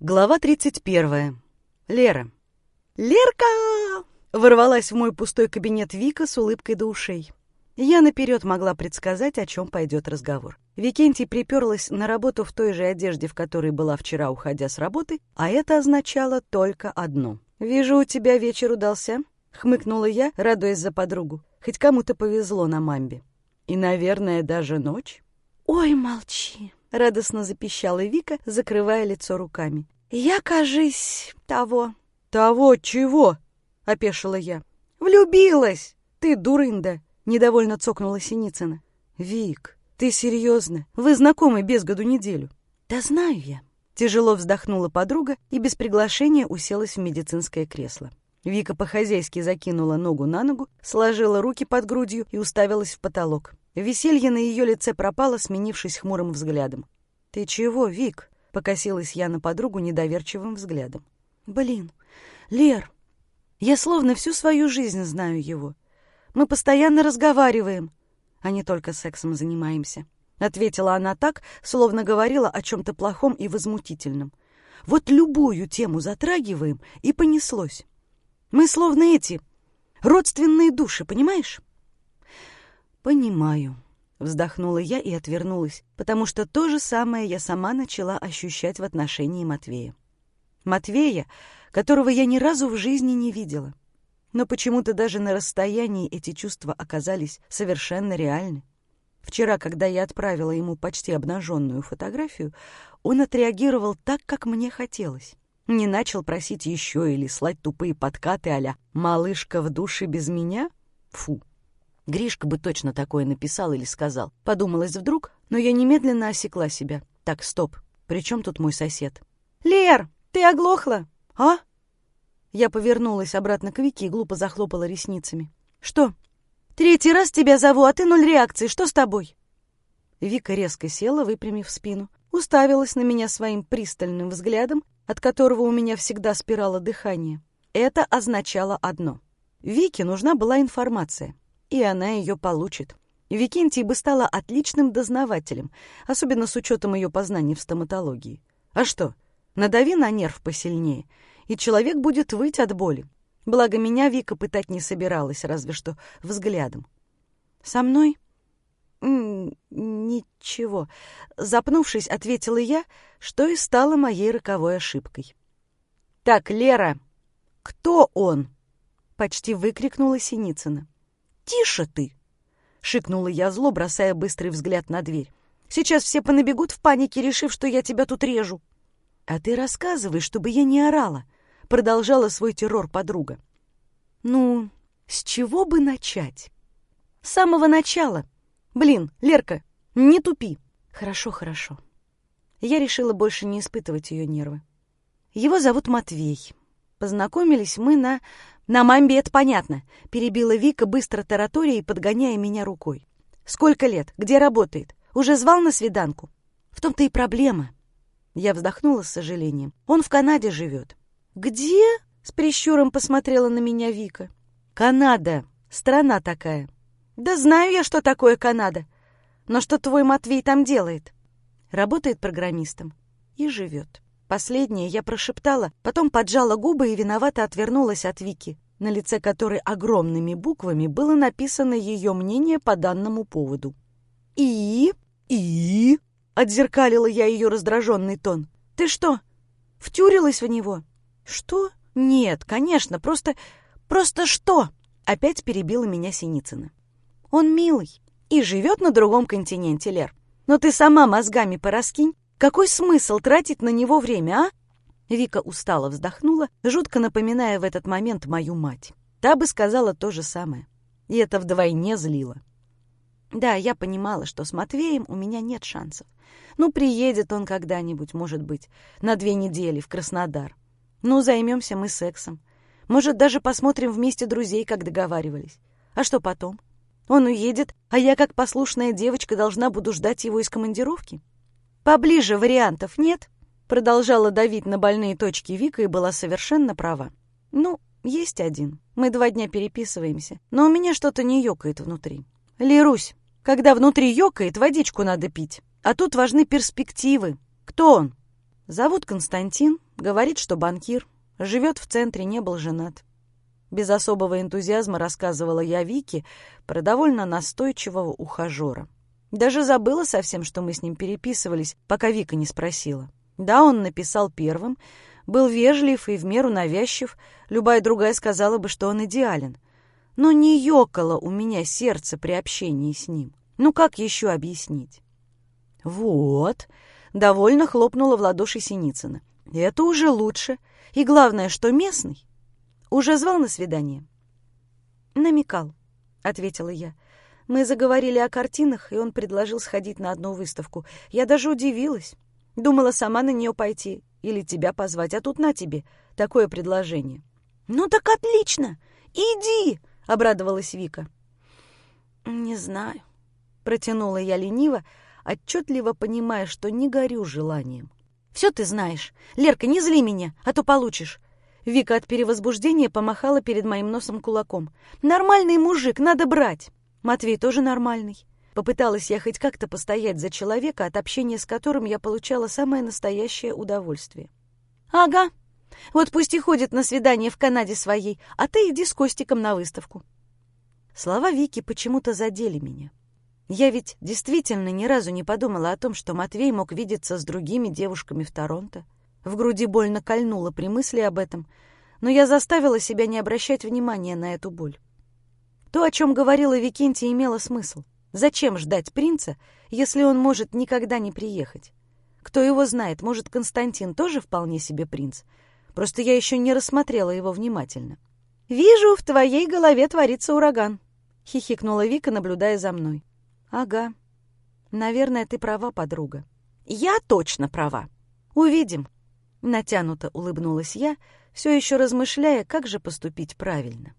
Глава 31. Лера. «Лерка!» — ворвалась в мой пустой кабинет Вика с улыбкой до ушей. Я наперед могла предсказать, о чем пойдет разговор. Викентий приперлась на работу в той же одежде, в которой была вчера, уходя с работы, а это означало только одно. «Вижу, у тебя вечер удался», — хмыкнула я, радуясь за подругу. Хоть кому-то повезло на мамбе. И, наверное, даже ночь. «Ой, молчи!» — радостно запищала Вика, закрывая лицо руками. «Я, кажись, того». «Того чего?» — опешила я. «Влюбилась! Ты дурында!» — недовольно цокнула Синицына. «Вик, ты серьезно? Вы знакомы без году неделю?» «Да знаю я». Тяжело вздохнула подруга и без приглашения уселась в медицинское кресло. Вика по-хозяйски закинула ногу на ногу, сложила руки под грудью и уставилась в потолок. Веселье на ее лице пропало, сменившись хмурым взглядом. «Ты чего, Вик?» — покосилась я на подругу недоверчивым взглядом. «Блин, Лер, я словно всю свою жизнь знаю его. Мы постоянно разговариваем, а не только сексом занимаемся», — ответила она так, словно говорила о чем-то плохом и возмутительном. «Вот любую тему затрагиваем, и понеслось. Мы словно эти родственные души, понимаешь?» «Понимаю», — вздохнула я и отвернулась, потому что то же самое я сама начала ощущать в отношении Матвея. Матвея, которого я ни разу в жизни не видела. Но почему-то даже на расстоянии эти чувства оказались совершенно реальны. Вчера, когда я отправила ему почти обнаженную фотографию, он отреагировал так, как мне хотелось. Не начал просить еще или слать тупые подкаты а «малышка в душе без меня»? Фу, Гришка бы точно такое написал или сказал. Подумалось вдруг, но я немедленно осекла себя. Так, стоп, при чем тут мой сосед? «Лер, ты оглохла?» «А?» Я повернулась обратно к Вике и глупо захлопала ресницами. «Что?» «Третий раз тебя зову, а ты ноль реакции. Что с тобой?» Вика резко села, выпрямив спину, уставилась на меня своим пристальным взглядом, от которого у меня всегда спирало дыхание. Это означало одно. Вике нужна была информация и она ее получит. Викентий бы стала отличным дознавателем, особенно с учетом ее познаний в стоматологии. А что, надави на нерв посильнее, и человек будет выть от боли. Благо меня Вика пытать не собиралась, разве что взглядом. Со мной? Ничего. Запнувшись, ответила я, что и стало моей роковой ошибкой. «Так, Лера, кто он?» — почти выкрикнула Синицына. «Тише ты!» — шикнула я зло, бросая быстрый взгляд на дверь. «Сейчас все понабегут в панике, решив, что я тебя тут режу». «А ты рассказывай, чтобы я не орала», — продолжала свой террор подруга. «Ну, с чего бы начать?» «С самого начала. Блин, Лерка, не тупи». «Хорошо, хорошо». Я решила больше не испытывать ее нервы. Его зовут Матвей. Познакомились мы на «На мамбе это понятно», — перебила Вика, быстро таратория и подгоняя меня рукой. «Сколько лет? Где работает? Уже звал на свиданку?» «В том-то и проблема». Я вздохнула с сожалением. «Он в Канаде живет». «Где?» — с прищуром посмотрела на меня Вика. «Канада. Страна такая». «Да знаю я, что такое Канада. Но что твой Матвей там делает?» Работает программистом и живет. Последнее я прошептала, потом поджала губы и виновато отвернулась от Вики, на лице которой огромными буквами было написано ее мнение по данному поводу. «И? И?» — отзеркалила я ее раздраженный тон. «Ты что, втюрилась в него?» «Что? Нет, конечно, просто... Просто что?» — опять перебила меня Синицына. «Он милый и живет на другом континенте, Лер. Но ты сама мозгами пораскинь, какой смысл тратить на него время, а? Вика устало вздохнула, жутко напоминая в этот момент мою мать. Та бы сказала то же самое. И это вдвойне злило. Да, я понимала, что с Матвеем у меня нет шансов. Ну, приедет он когда-нибудь, может быть, на две недели в Краснодар. Ну, займемся мы сексом. Может, даже посмотрим вместе друзей, как договаривались. А что потом? Он уедет, а я, как послушная девочка, должна буду ждать его из командировки? Поближе вариантов нет?» Продолжала давить на больные точки Вика и была совершенно права. «Ну, есть один. Мы два дня переписываемся, но у меня что-то не ёкает внутри. Лерусь, когда внутри ёкает, водичку надо пить. А тут важны перспективы. Кто он?» «Зовут Константин, Говорит, что банкир, живет в центре, не был женат. Без особого энтузиазма рассказывала я Вике про довольно настойчивого ухажера. Даже забыла совсем, что мы с ним переписывались, пока Вика не спросила. Да, он написал первым, был вежлив и в меру навязчив, любая другая сказала бы, что он идеален. Но не ёкало у меня сердце при общении с ним. Ну как еще объяснить? «Вот», — довольно хлопнула в ладоши Синицына. «Это уже лучше. И главное, что местный. Уже звал на свидание?» «Намекал», — ответила я. «Мы заговорили о картинах, и он предложил сходить на одну выставку. Я даже удивилась. Думала сама на нее пойти или тебя позвать, а тут на тебе такое предложение». «Ну так отлично! Иди!» — обрадовалась Вика. «Не знаю», — протянула я лениво, отчетливо понимая, что не горю желанием. «Все ты знаешь. Лерка, не зли меня, а то получишь». Вика от перевозбуждения помахала перед моим носом кулаком. «Нормальный мужик, надо брать!» Матвей тоже нормальный. Попыталась я хоть как-то постоять за человека, от общения с которым я получала самое настоящее удовольствие. «Ага. Вот пусть и ходит на свидание в Канаде своей, а ты иди с Костиком на выставку». Слова Вики почему-то задели меня. Я ведь действительно ни разу не подумала о том, что Матвей мог видеться с другими девушками в Торонто. В груди больно кольнуло при мысли об этом, но я заставила себя не обращать внимания на эту боль. То, о чем говорила Викентия, имело смысл. Зачем ждать принца, если он может никогда не приехать? Кто его знает, может, Константин тоже вполне себе принц? Просто я еще не рассмотрела его внимательно. «Вижу, в твоей голове творится ураган», — хихикнула Вика, наблюдая за мной. «Ага. Наверное, ты права, подруга». «Я точно права. Увидим». Натянуто улыбнулась я, все еще размышляя, как же поступить правильно.